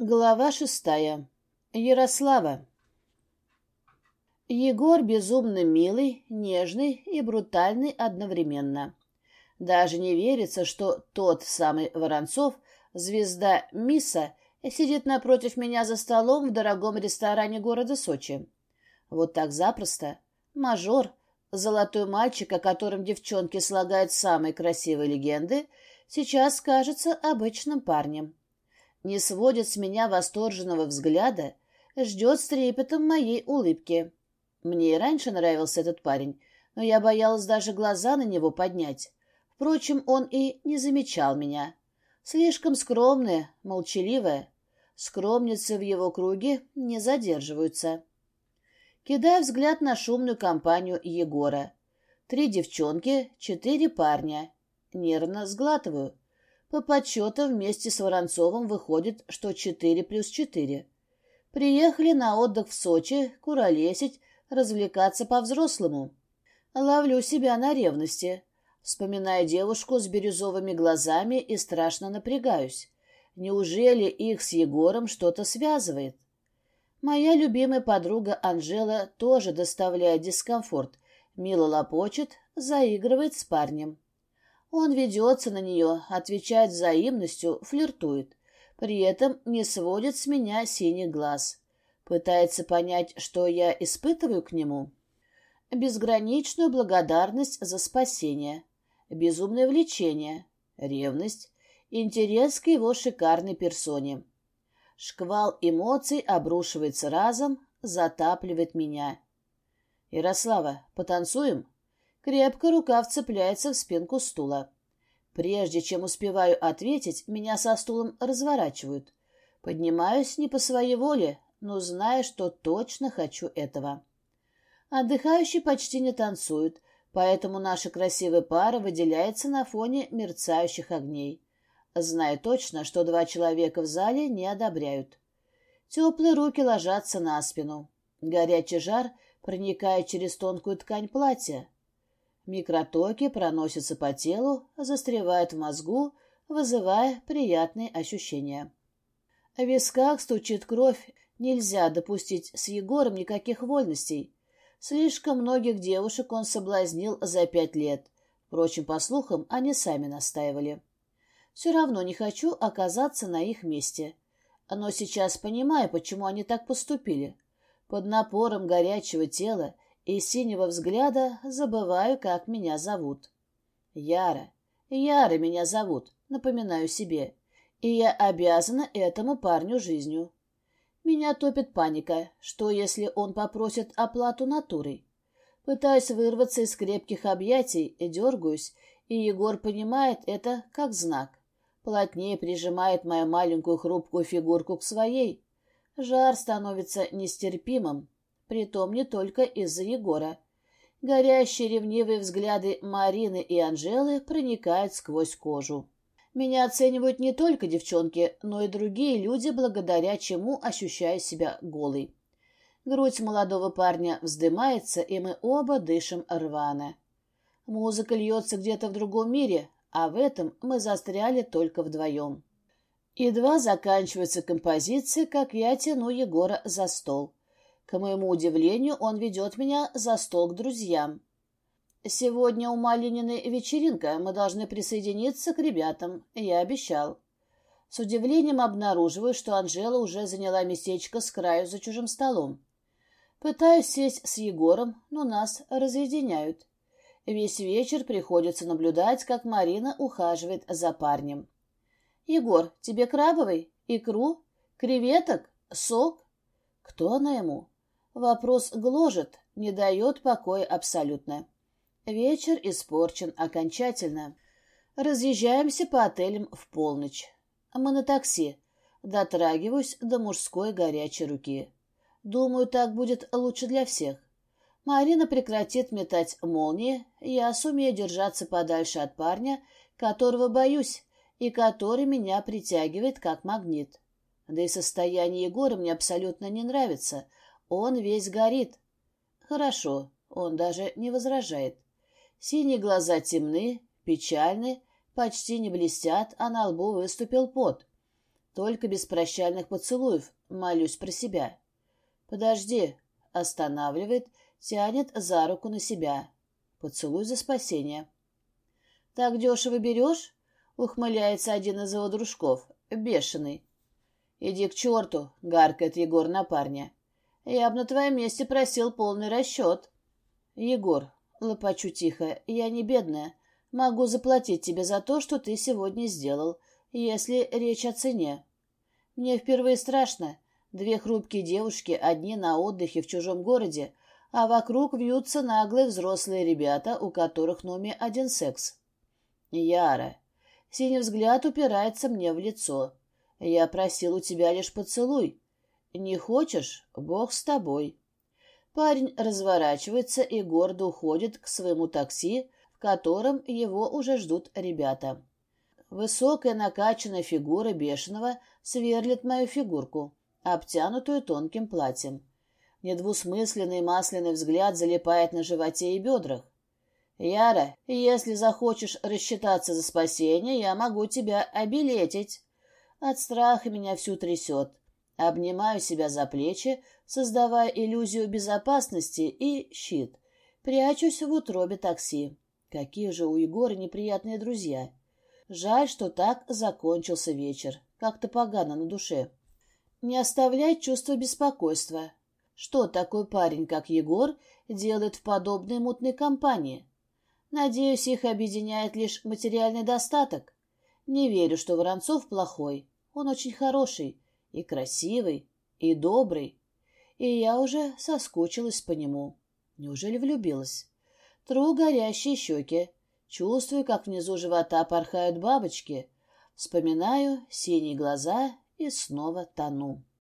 Глава шестая. Ярослава. Егор безумно милый, нежный и брутальный одновременно. Даже не верится, что тот самый Воронцов, звезда Мисса, сидит напротив меня за столом в дорогом ресторане города Сочи. Вот так запросто. Мажор, золотой мальчик, о котором девчонки слагают самые красивые легенды, сейчас кажется обычным парнем не сводит с меня восторженного взгляда, ждет с трепетом моей улыбки. Мне и раньше нравился этот парень, но я боялась даже глаза на него поднять. Впрочем, он и не замечал меня. Слишком скромная, молчаливая. Скромницы в его круге не задерживаются. Кидаю взгляд на шумную компанию Егора. Три девчонки, четыре парня. Нервно сглатываю. По подсчетам вместе с Воронцовым выходит, что четыре плюс четыре. Приехали на отдых в Сочи, куролесить, развлекаться по-взрослому. Ловлю себя на ревности. Вспоминаю девушку с бирюзовыми глазами и страшно напрягаюсь. Неужели их с Егором что-то связывает? Моя любимая подруга Анжела тоже доставляет дискомфорт. Мило лопочет, заигрывает с парнем. Он ведется на нее, отвечает взаимностью, флиртует. При этом не сводит с меня синий глаз. Пытается понять, что я испытываю к нему. Безграничную благодарность за спасение. Безумное влечение. Ревность. Интерес к его шикарной персоне. Шквал эмоций обрушивается разом, затапливает меня. «Ярослава, потанцуем?» Крепко рука вцепляется в спинку стула. Прежде чем успеваю ответить, меня со стулом разворачивают. Поднимаюсь не по своей воле, но зная, что точно хочу этого. Отдыхающие почти не танцуют, поэтому наша красивая пара выделяется на фоне мерцающих огней. Знаю точно, что два человека в зале не одобряют. Теплые руки ложатся на спину. Горячий жар проникает через тонкую ткань платья. Микротоки проносятся по телу, застревают в мозгу, вызывая приятные ощущения. В висках стучит кровь, нельзя допустить с Егором никаких вольностей. Слишком многих девушек он соблазнил за пять лет. Впрочем, по слухам, они сами настаивали. Все равно не хочу оказаться на их месте. Но сейчас понимаю, почему они так поступили. Под напором горячего тела и синего взгляда забываю, как меня зовут. Яра. Яра меня зовут, напоминаю себе. И я обязана этому парню жизнью. Меня топит паника, что если он попросит оплату натурой. Пытаюсь вырваться из крепких объятий и дергаюсь, и Егор понимает это как знак. Плотнее прижимает мою маленькую хрупкую фигурку к своей. Жар становится нестерпимым, притом не только из-за Егора. Горящие ревнивые взгляды Марины и Анжелы проникают сквозь кожу. Меня оценивают не только девчонки, но и другие люди, благодаря чему ощущаю себя голой. Грудь молодого парня вздымается, и мы оба дышим рвано. Музыка льется где-то в другом мире, а в этом мы застряли только вдвоем. Едва заканчивается композиция, как я тяну Егора за стол. К моему удивлению, он ведет меня за стол к друзьям. Сегодня у Малинины вечеринка, мы должны присоединиться к ребятам, я обещал. С удивлением обнаруживаю, что Анжела уже заняла местечко с краю за чужим столом. Пытаюсь сесть с Егором, но нас разъединяют. Весь вечер приходится наблюдать, как Марина ухаживает за парнем. «Егор, тебе крабовый? Икру? Креветок? Сок?» Кто она ему? Вопрос гложет, не дает покоя абсолютно. Вечер испорчен окончательно. Разъезжаемся по отелям в полночь. Мы на такси. Дотрагиваюсь до мужской горячей руки. Думаю, так будет лучше для всех. Марина прекратит метать молнии, я сумею держаться подальше от парня, которого боюсь и который меня притягивает как магнит. Да и состояние Егора мне абсолютно не нравится — он весь горит. Хорошо, он даже не возражает. Синие глаза темны, печальны, почти не блестят, а на лбу выступил пот. Только без прощальных поцелуев, молюсь про себя. Подожди, останавливает, тянет за руку на себя. Поцелуй за спасение. Так дешево берешь? Ухмыляется один из его дружков, бешеный. Иди к черту, гаркает Егор на парня. Я бы на твоем месте просил полный расчет. Егор, лопачу тихо, я не бедная. Могу заплатить тебе за то, что ты сегодня сделал, если речь о цене. Мне впервые страшно. Две хрупкие девушки, одни на отдыхе в чужом городе, а вокруг вьются наглые взрослые ребята, у которых уме один секс. Яра. Синий взгляд упирается мне в лицо. Я просил у тебя лишь поцелуй. Не хочешь? Бог с тобой. Парень разворачивается и гордо уходит к своему такси, в котором его уже ждут ребята. Высокая накачанная фигура бешеного сверлит мою фигурку, обтянутую тонким платьем. Недвусмысленный масляный взгляд залипает на животе и бедрах. «Яра, если захочешь рассчитаться за спасение, я могу тебя обилетить». От страха меня всю трясет. Обнимаю себя за плечи, создавая иллюзию безопасности и щит. Прячусь в утробе такси. Какие же у Егора неприятные друзья. Жаль, что так закончился вечер. Как-то погано на душе. Не оставляй чувство беспокойства. Что такой парень, как Егор, делает в подобной мутной компании? Надеюсь, их объединяет лишь материальный достаток. Не верю, что Воронцов плохой. Он очень хороший, и красивый, и добрый. И я уже соскучилась по нему. Неужели влюбилась? Тру горящие щеки. Чувствую, как внизу живота порхают бабочки. Вспоминаю синие глаза и снова тону.